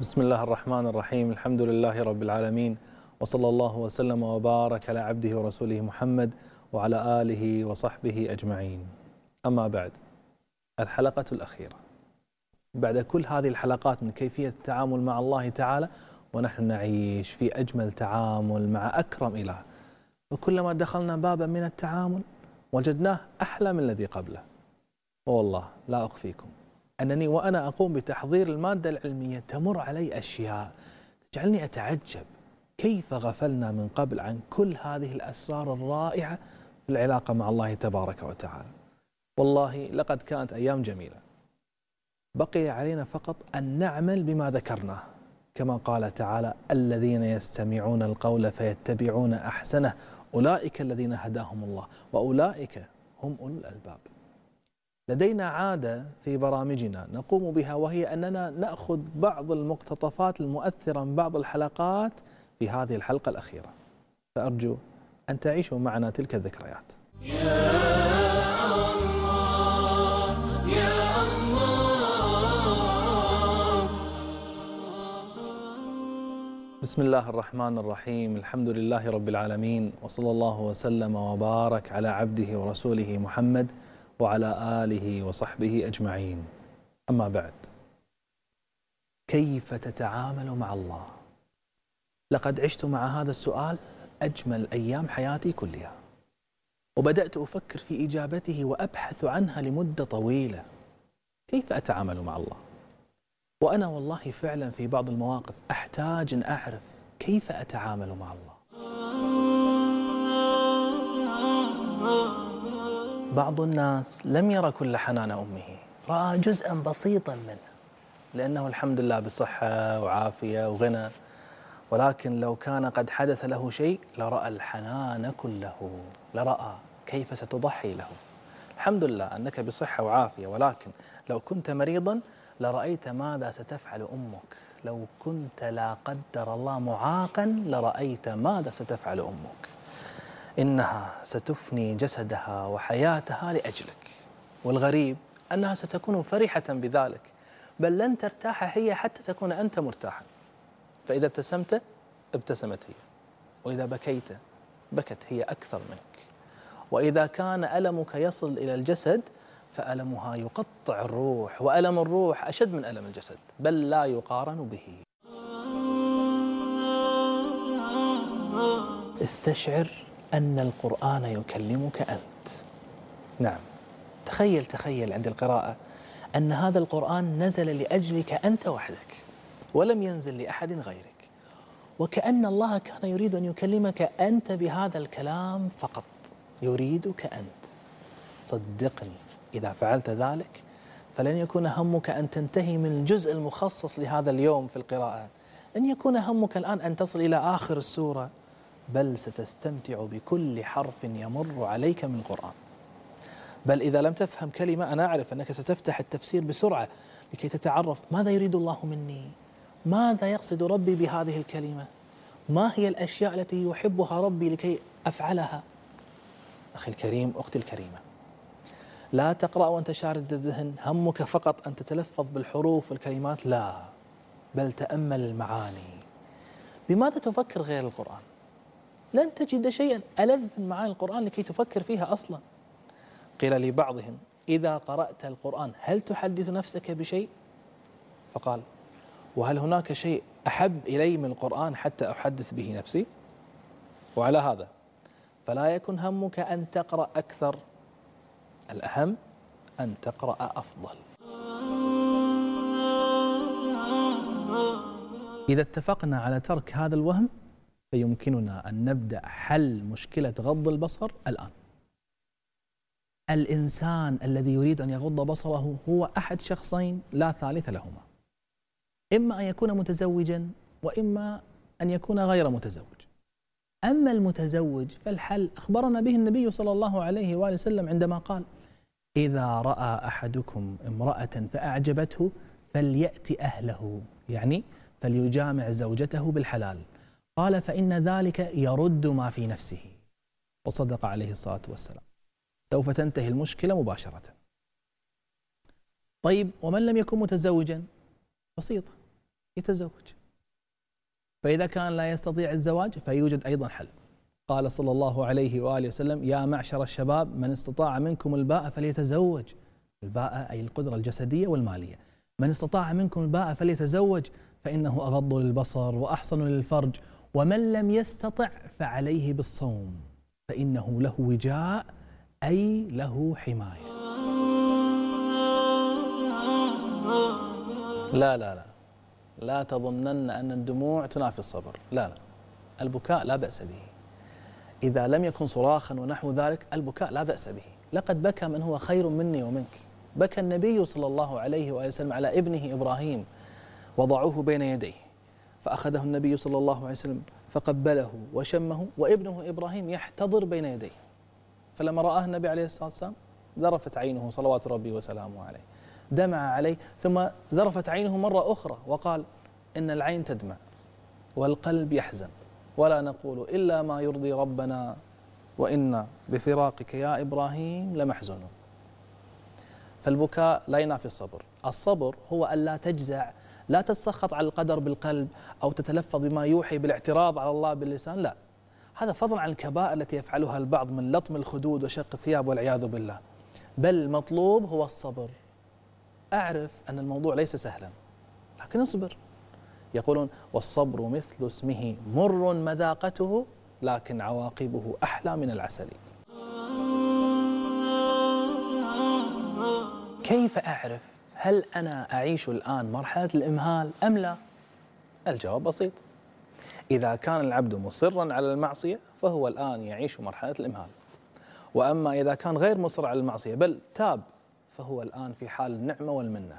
بسم الله الرحمن الرحيم. الحمد لله رب العالمين. وصلى الله وسلم وبارك على عبده ورسوله محمد وعلى آله وصحبه أجمعين. أما بعد الحلقة الأخيرة. بعد كل هذه الحلقات من كيفية التعامل مع الله تعالى ونحن نعيش في أجمل تعامل مع أكرم إله. وكلما دخلنا بابا من التعامل وجدناه أحلى من الذي قبله. والله لا أخفيكم أنني وأنا أقوم بتحضير المادة العلمية تمر علي أشياء تجعلني أتعجب. كيف غفلنا من قبل عن كل هذه الأسرار الرائعة في العلاقة مع الله تبارك وتعالى. والله لقد كانت أيام جميلة. بقي علينا فقط أن نعمل بما ذكرناه. كما قال تعالى الذين يستمعون القول فيتبعون أحسنه أولئك الذين هداهم الله وأولئك هم أولو الألباب. لدينا عادة في برامجنا نقوم بها وهي أننا نأخذ بعض المقتطفات المؤثرة من بعض الحلقات في هذه الحلقة الأخيرة. فأرجو أن تعيشوا معنا تلك الذكريات. بسم الله الرحمن الرحيم الحمد لله رب العالمين وصلى الله وسلم وبارك على عبده ورسوله محمد وعلى آله وصحبه أجمعين أما بعد كيف تتعامل مع الله لقد عشت مع هذا السؤال أجمل أيام حياتي كلها وبدأت أفكر في إجابته وأبحث عنها لمدة طويلة كيف أتعامل مع الله وأنا والله فعلا في بعض المواقف أحتاج أن أعرف كيف أتعامل مع الله. بعض الناس لم يرى كل حنان أمه. رأى جزءا بسيطا منه لأنه الحمد لله بصحة وعافية وغنى. ولكن لو كان قد حدث له شيء لرأى الحنان كله لرأى كيف ستضحي له. الحمد لله أنك بصحة وعافية ولكن لو كنت مريضا لرأيت ماذا ستفعل أمك؟ لو كنت لا قدر الله معاقا لرأيت ماذا ستفعل أمك؟ إنها ستفني جسدها وحياتها لأجلك والغريب أنها ستكون فرحة بذلك بل لن ترتاح هي حتى تكون أنت مرتاحا. فإذا ابتسمت ابتسمت هي وإذا بكيت بكت هي أكثر منك. وإذا كان ألمك يصل إلى الجسد فألمها يقطع الروح وألم الروح أشد من ألم الجسد بل لا يقارن به. استشعر أن القرآن يكلمك أنت. نعم. تخيل تخيل عند القراءة أن هذا القرآن نزل لأجلك أنت وحدك ولم ينزل لأحد غيرك وكأن الله كان يريد أن يكلمك أنت بهذا الكلام فقط يريدك أنت. صدقني. إذا فعلت ذلك فلن يكون همك أن تنتهي من الجزء المخصص لهذا اليوم في القراءة. لن يكون همك الآن أن تصل إلى آخر السورة بل ستستمتع بكل حرف يمر عليك من القرآن. بل إذا لم تفهم كلمة أنا أعرف أنك ستفتح التفسير بسرعة لكي تتعرف ماذا يريد الله مني؟ ماذا يقصد ربي بهذه الكلمة؟ ما هي الأشياء التي يحبها ربي لكي أفعلها؟ أخي الكريم أختي الكريمة لا تقرأ وأنت شارد الذهن همك فقط أن تتلفظ بالحروف والكلمات لا. بل تأمل المعاني. بماذا تفكر غير القرآن؟ لن تجد شيئا ألذ من معاني القرآن لكي تفكر فيها أصلا. قيل لبعضهم إذا قرأت القرآن هل تحدث نفسك بشيء؟ فقال وهل هناك شيء أحب إلي من القرآن حتى أحدث به نفسي؟ وعلى هذا فلا يكن همك أن تقرأ أكثر. الأهم أن تقرأ أفضل. إذا اتفقنا على ترك هذا الوهم فيمكننا أن نبدأ حل مشكلة غض البصر الآن. الإنسان الذي يريد أن يغض بصره هو أحد شخصين لا ثالث لهما. إما أن يكون متزوجا وإما أن يكون غير متزوج. أما المتزوج فالحل أخبرنا به النبي صلى الله عليه وآله وسلم عندما قال إذا رأى أحدكم امرأة فأعجبته فليأتي أهله يعني فليجامع زوجته بالحلال. قال فإن ذلك يرد ما في نفسه. وصدق عليه الصلاة والسلام. سوف تنتهي المشكلة مباشرة. طيب ومن لم يكن متزوجا؟ بسيطة يتزوج. فإذا كان لا يستطيع الزواج فيوجد أيضا حل. قال صلى الله عليه وآله وسلم يا معشر الشباب من استطاع منكم الباء فليتزوج. الباء أي القدرة الجسدية والمالية. من استطاع منكم الباء فليتزوج فإنه أغض للبصر وأحصن للفرج ومن لم يستطع فعليه بالصوم فإنه له وجاء أي له حماية. لا لا لا. لا تظنن أن الدموع تنافي الصبر. لا لا. البكاء لا بأس به. إذا لم يكن صراخا ونحو ذلك البكاء لا بأس به. لقد بكى من هو خير مني ومنك. بكى النبي صلى الله عليه وآله وسلم على ابنه إبراهيم. وضعوه بين يديه. فأخذه النبي صلى الله عليه وسلم فقبله وشمه وابنه إبراهيم يحتضر بين يديه. فلما رآه النبي عليه الصلاة والسلام ذرفت عينه صلوات ربي وسلامه عليه. دمع عليه ثم ذرفت عينه مرة أخرى وقال إن العين تدمع والقلب يحزن. ولا نقول إلا ما يرضي ربنا. وإنا بفراقك يا إبراهيم لمحزونون فالبكاء لا ينافي الصبر. الصبر هو ألا تجزع لا تتسخط على القدر بالقلب أو تتلفظ بما يوحي بالاعتراض على الله باللسان لا. هذا فضلا عن الكبائر التي يفعلها البعض من لطم الخدود وشق الثياب والعياذ بالله. بل المطلوب هو الصبر. أعرف أن الموضوع ليس سهلا لكن اصبر. يقولون والصبر مثل اسمه مر مذاقته لكن عواقبه أحلى من العسل. كيف أعرف هل أنا أعيش الآن مرحلة الإمهال أم لا؟ الجواب بسيط. إذا كان العبد مصرا على المعصية فهو الآن يعيش مرحلة الإمهال. وأما إذا كان غير مصر على المعصية بل تاب فهو الآن في حال النعمة والمنة.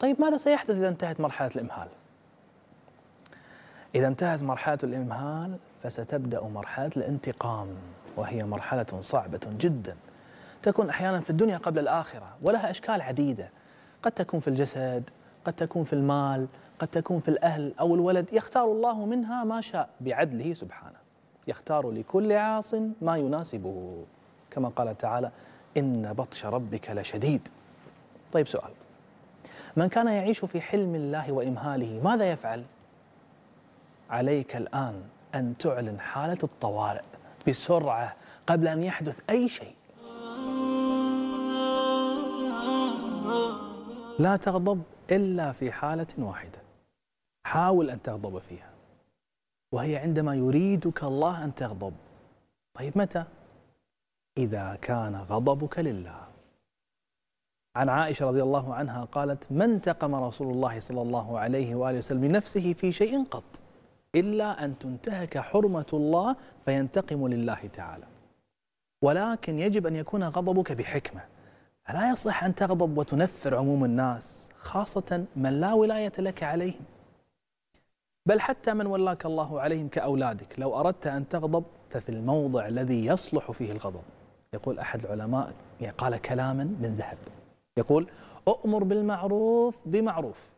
طيب ماذا سيحدث إذا انتهت مرحلة الإمهال؟ إذا انتهت مرحلة الإمهال فستبدأ مرحلة الانتقام وهي مرحلة صعبة جدا. تكون أحيانا في الدنيا قبل الآخرة ولها أشكال عديدة. قد تكون في الجسد قد تكون في المال قد تكون في الأهل أو الولد يختار الله منها ما شاء بعدله سبحانه. يختار لكل عاص ما يناسبه. كما قال تعالى إن بطش ربك لشديد. طيب سؤال من كان يعيش في حلم الله وإمهاله ماذا يفعل؟ عليك الآن أن تعلن حالة الطوارئ بسرعة قبل أن يحدث أي شيء. لا تغضب إلا في حالة واحدة. حاول أن تغضب فيها. وهي عندما يريدك الله أن تغضب. طيب متى؟ إذا كان غضبك لله. عن عائشة رضي الله عنها قالت ما انتقم رسول الله صلى الله عليه وآله وسلم لنفسه في شيء قط؟ إلا أن تنتهك حرمة الله فينتقم لله تعالى. ولكن يجب أن يكون غضبك بحكمة. فلا يصح أن تغضب وتنفر عموم الناس خاصة من لا ولاية لك عليهم. بل حتى من ولاك الله عليهم كأولادك. لو أردت أن تغضب ففي الموضع الذي يصلح فيه الغضب. يقول أحد العلماء يعني قال كلاما من ذهب. يقول أؤمر بالمعروف بمعروف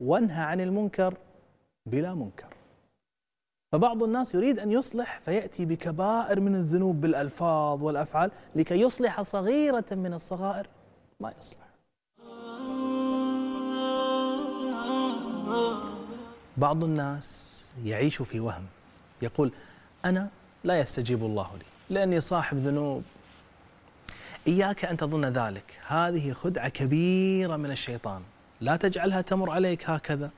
وانهى عن المنكر بلا منكر. فبعض الناس يريد أن يصلح فيأتي بكبائر من الذنوب بالألفاظ والأفعال لكي يصلح صغيرة من الصغائر. ما يصلح. بعض الناس يعيش في وهم. يقول أنا لا يستجيب الله لي لأني صاحب ذنوب. إياك أن تظن ذلك. هذه خدعة كبيرة من الشيطان. لا تجعلها تمر عليك هكذا.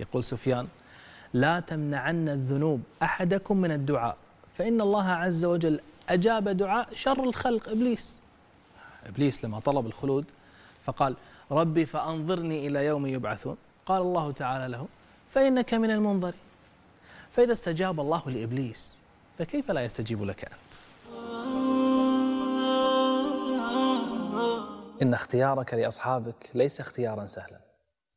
يقول سفيان لا تمنعن الذنوب أحدكم من الدعاء. فإن الله عز وجل أجاب دعاء شر الخلق. إبليس. إبليس لما طلب الخلود فقال ربي فأنظرني إلى يوم يبعثون. قال الله تعالى له فإنك من المنظرين. فإذا استجاب الله لإبليس فكيف لا يستجيب لك أنت؟ إن اختيارك لأصحابك ليس اختيارا سهلا.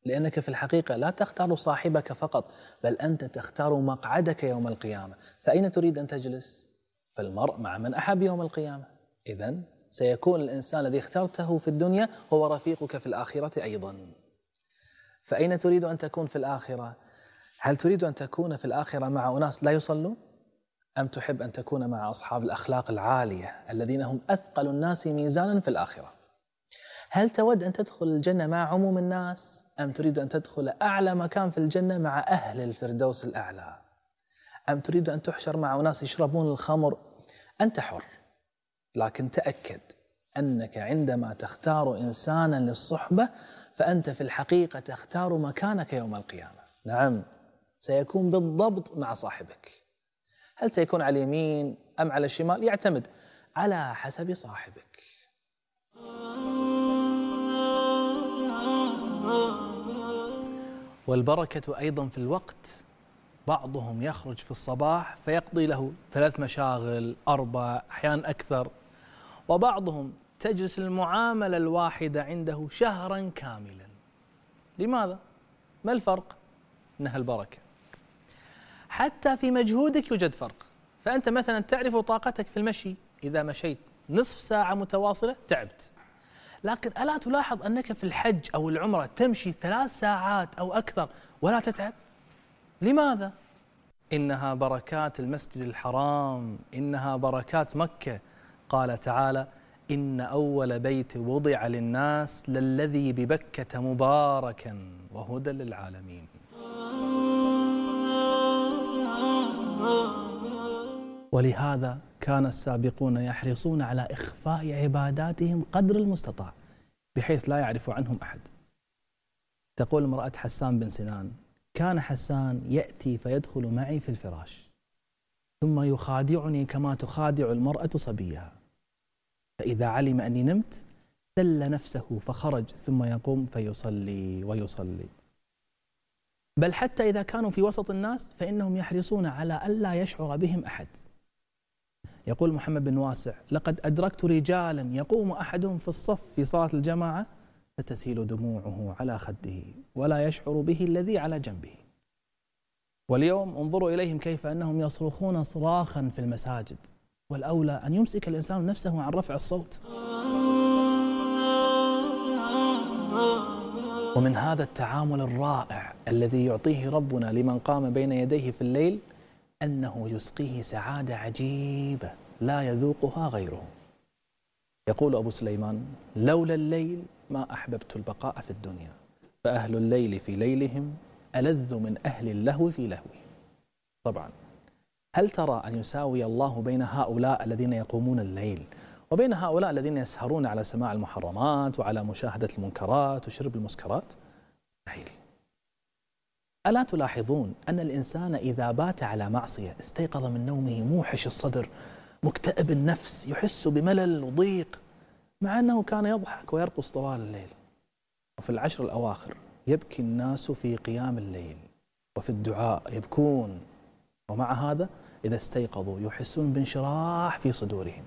لأنك في الحقيقة لا تختار صاحبك فقط بل أنت تختار مقعدك يوم القيامة فأين تريد أن تجلس؟ فالمرء مع من أحب يوم القيامة إذا سيكون الإنسان الذي اخترته في الدنيا هو رفيقك في الآخرة أيضا فأين تريد أن تكون في الآخرة؟ هل تريد أن تكون في الآخرة مع أناس لا يصلون؟ أم تحب أن تكون مع أصحاب الأخلاق العالية الذين هم أثقل الناس ميزانا في الآخرة؟ هل تود أن تدخل الجنة مع عموم الناس؟ أم تريد أن تدخل أعلى مكان في الجنة مع أهل الفردوس الأعلى؟ أم تريد أن تحشر مع أناس يشربون الخمر؟ أنت حر لكن تأكد أنك عندما تختار إنسانا للصحبة فأنت في الحقيقة تختار مكانك يوم القيامة. نعم سيكون بالضبط مع صاحبك. هل سيكون على اليمين أم على الشمال؟ يعتمد على حسب صاحبك. والبركة أيضا في الوقت. بعضهم يخرج في الصباح فيقضي له ثلاث مشاغل أربع أحيانا أكثر. وبعضهم تجلس المعاملة الواحدة عنده شهرا كاملا. لماذا؟ ما الفرق؟ إنها البركة. حتى في مجهودك يوجد فرق. فأنت مثلا تعرف طاقتك في المشي. إذا مشيت نصف ساعة متواصلة تعبت. لكن ألا تلاحظ أنك في الحج أو العمرة تمشي ثلاث ساعات أو أكثر ولا تتعب؟ لماذا؟ إنها بركات المسجد الحرام إنها بركات مكة. قال تعالى إن أول بيت وضع للناس للذي ببكة مباركا وهدى للعالمين. ولهذا كان السابقون يحرصون على إخفاء عباداتهم قدر المستطاع. بحيث لا يعرف عنهم أحد. تقول امرأة حسان بن سنان كان حسان يأتي فيدخل معي في الفراش ثم يخادعني كما تخادع المرأة صبيها. فإذا علم أني نمت سل نفسه فخرج ثم يقوم فيصلي ويصلي. بل حتى إذا كانوا في وسط الناس فإنهم يحرصون على ألا يشعر بهم أحد. يقول محمد بن واسع لقد أدركت رجالا يقوم أحدهم في الصف في صلاة الجماعة فتسيل دموعه على خده ولا يشعر به الذي على جنبه. واليوم انظروا إليهم كيف أنهم يصرخون صراخا في المساجد والأولى أن يمسك الإنسان نفسه عن رفع الصوت. ومن هذا التعامل الرائع الذي يعطيه ربنا لمن قام بين يديه في الليل أنه يسقيه سعادة عجيبة لا يذوقها غيره. يقول أبو سليمان لولا الليل ما أحببت البقاء في الدنيا فأهل الليل في ليلهم ألذ من أهل اللهو في لهوهم طبعا هل ترى أن يساوي الله بين هؤلاء الذين يقومون الليل وبين هؤلاء الذين يسهرون على سماع المحرمات وعلى مشاهدة المنكرات وشرب المسكرات؟ مستحيل. ألا تلاحظون أن الإنسان إذا بات على معصية استيقظ من نومه موحش الصدر مكتئب النفس يحس بملل وضيق مع أنه كان يضحك ويرقص طوال الليل. وفي العشر الأواخر يبكي الناس في قيام الليل وفي الدعاء يبكون. ومع هذا إذا استيقظوا يحسون بانشراح في صدورهم.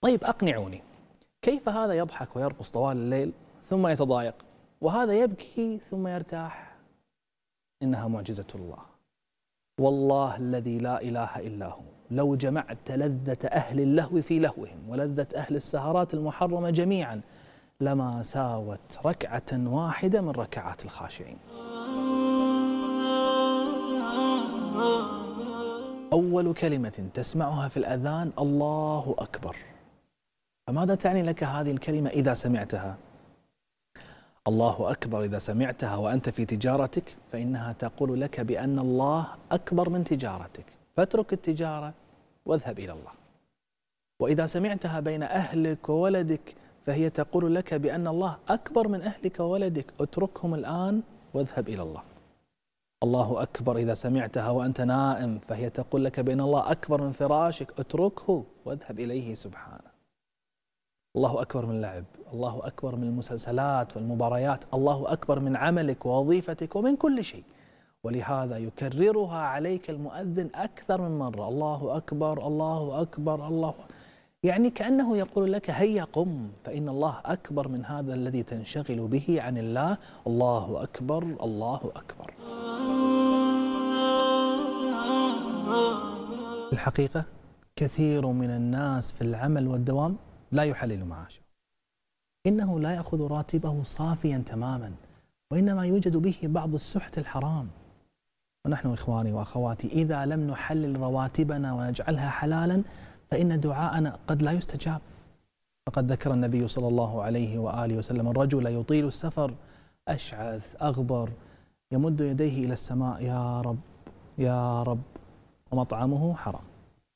طيب أقنعوني كيف هذا يضحك ويرقص طوال الليل ثم يتضايق؟ وهذا يبكي ثم يرتاح؟ إنها معجزة الله. والله الذي لا إله إلا هو. لو جمعت لذة أهل اللهو في لهوهم ولذة أهل السهرات المحرمة جميعا لما ساوت ركعة واحدة من ركعات الخاشعين. أول كلمة تسمعها في الأذان الله أكبر. فماذا تعني لك هذه الكلمة إذا سمعتها؟ الله أكبر إذا سمعتها وأنت في تجارتك فإنها تقول لك بأن الله أكبر من تجارتك. فاترك التجارة واذهب إلى الله. وإذا سمعتها بين أهلك وولدك فهي تقول لك بأن الله أكبر من أهلك وولدك. اتركهم الآن واذهب إلى الله. الله أكبر إذا سمعتها وأنت نائم فهي تقول لك بأن الله أكبر من فراشك. اتركه واذهب إليه سبحانه. الله أكبر من اللعب الله أكبر من المسلسلات والمباريات الله أكبر من عملك ووظيفتك ومن كل شيء. ولهذا يكررها عليك المؤذن أكثر من مرة الله أكبر الله أكبر الله يعني كأنه يقول لك هيا قم فإن الله أكبر من هذا الذي تنشغل به عن الله الله أكبر الله أكبر. الحقيقة كثير من الناس في العمل والدوام لا يحلل معاشه. إنه لا يأخذ راتبه صافيا تماما وإنما يوجد به بعض السحت الحرام. ونحن إخواني وأخواتي إذا لم نحلل رواتبنا ونجعلها حلالا فإن دعاءنا قد لا يستجاب. فقد ذكر النبي صلى الله عليه وآله وسلم الرجل يطيل السفر أشعث أغبر يمد يديه إلى السماء يا رب يا رب ومطعمه حرام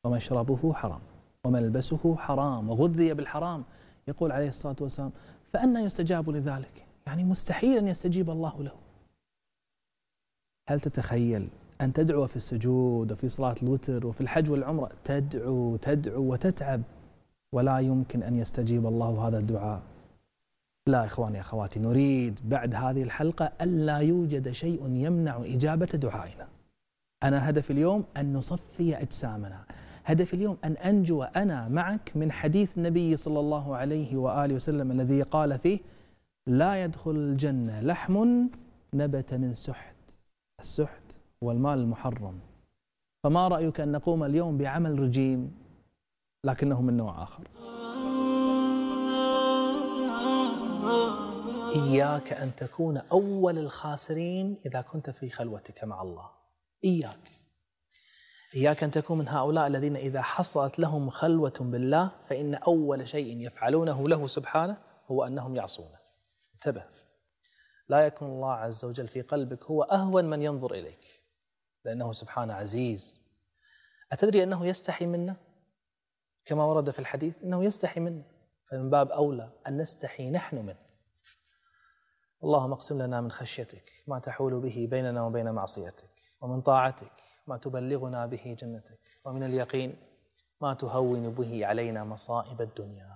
ومشربه حرام. وملبسه حرام وغذي بالحرام. يقول عليه الصلاة والسلام فأنا يستجاب لذلك. يعني مستحيل أن يستجيب الله له. هل تتخيل أن تدعو في السجود وفي صلاة الوتر وفي الحج والعمرة؟ تدعو تدعو وتتعب. ولا يمكن أن يستجيب الله هذا الدعاء. لا إخواني أخواتي نريد بعد هذه الحلقة ألا يوجد شيء يمنع إجابة دعائنا. أنا هدف اليوم أن نصفي أجسامنا هدف اليوم أن أنجو أنا معك من حديث النبي صلى الله عليه وآله وسلم الذي قال فيه لا يدخل الجنة لحم نبت من سحت السحت هو المال المحرم. فما رأيك أن نقوم اليوم بعمل رجيم لكنه من نوع آخر؟ إياك أن تكون أول الخاسرين إذا كنت في خلوتك مع الله. إياك. إياك أن تكون من هؤلاء الذين إذا حصلت لهم خلوة بالله فإن أول شيء يفعلونه له سبحانه هو أنهم يعصونه. انتبه. لا يكون الله عز وجل في قلبك هو أهون من ينظر إليك لأنه سبحانه عزيز. أتدري أنه يستحي منا؟ كما ورد في الحديث أنه يستحي منا فمن باب أولى أن نستحي نحن منه. اللهم اقسم لنا من خشيتك ما تحول به بيننا وبين معصيتك ومن طاعتك ما تبلغنا به جنتك ومن اليقين ما تهون به علينا مصائب الدنيا.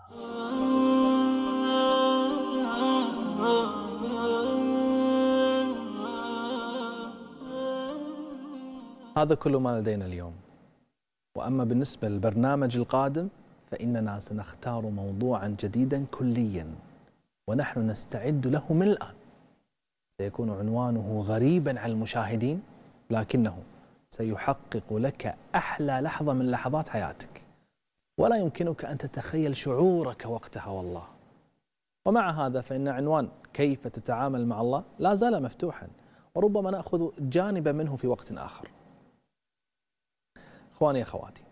هذا كل ما لدينا اليوم. وأما بالنسبة للبرنامج القادم فإننا سنختار موضوعا جديدا كليا ونحن نستعد له من الآن. سيكون عنوانه غريبا على المشاهدين لكنه سيحقق لك أحلى لحظة من لحظات حياتك. ولا يمكنك أن تتخيل شعورك وقتها والله ومع هذا فإن عنوان كيف تتعامل مع الله لا زال مفتوحا وربما نأخذ جانبا منه في وقت آخر. إخواني أخواتي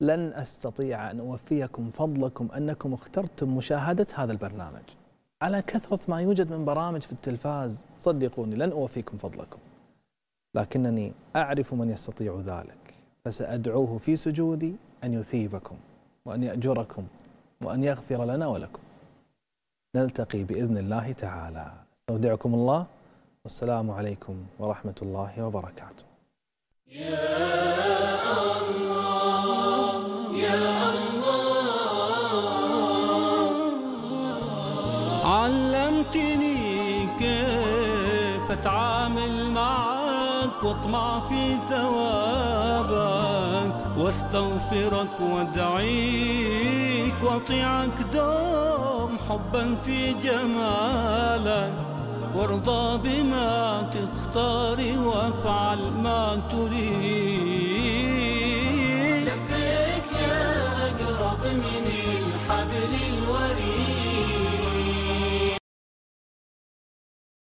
لن أستطيع أن أوفيكم فضلكم أنكم اخترتم مشاهدة هذا البرنامج. على كثرة ما يوجد من برامج في التلفاز صدقوني لن أوفيكم فضلكم. لكنني أعرف من يستطيع ذلك فسأدعوه في سجودي أن يثيبكم وأن يأجركم وأن يغفر لنا ولكم. نلتقي بإذن الله تعالى. أستودعكم الله. والسلام عليكم ورحمة الله وبركاته. علمتني كيف اتعامل معك. واطمع في ثوابك واستغفرك وادعيك واطيعك دوم حبا في جمالك. وارضى بما تختار وافعل ما تريد. لبيك يا أقرب من الحبل